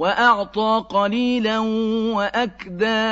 وَأَعْطَىٰ قَلِيلًا وَأَكْدَىٰ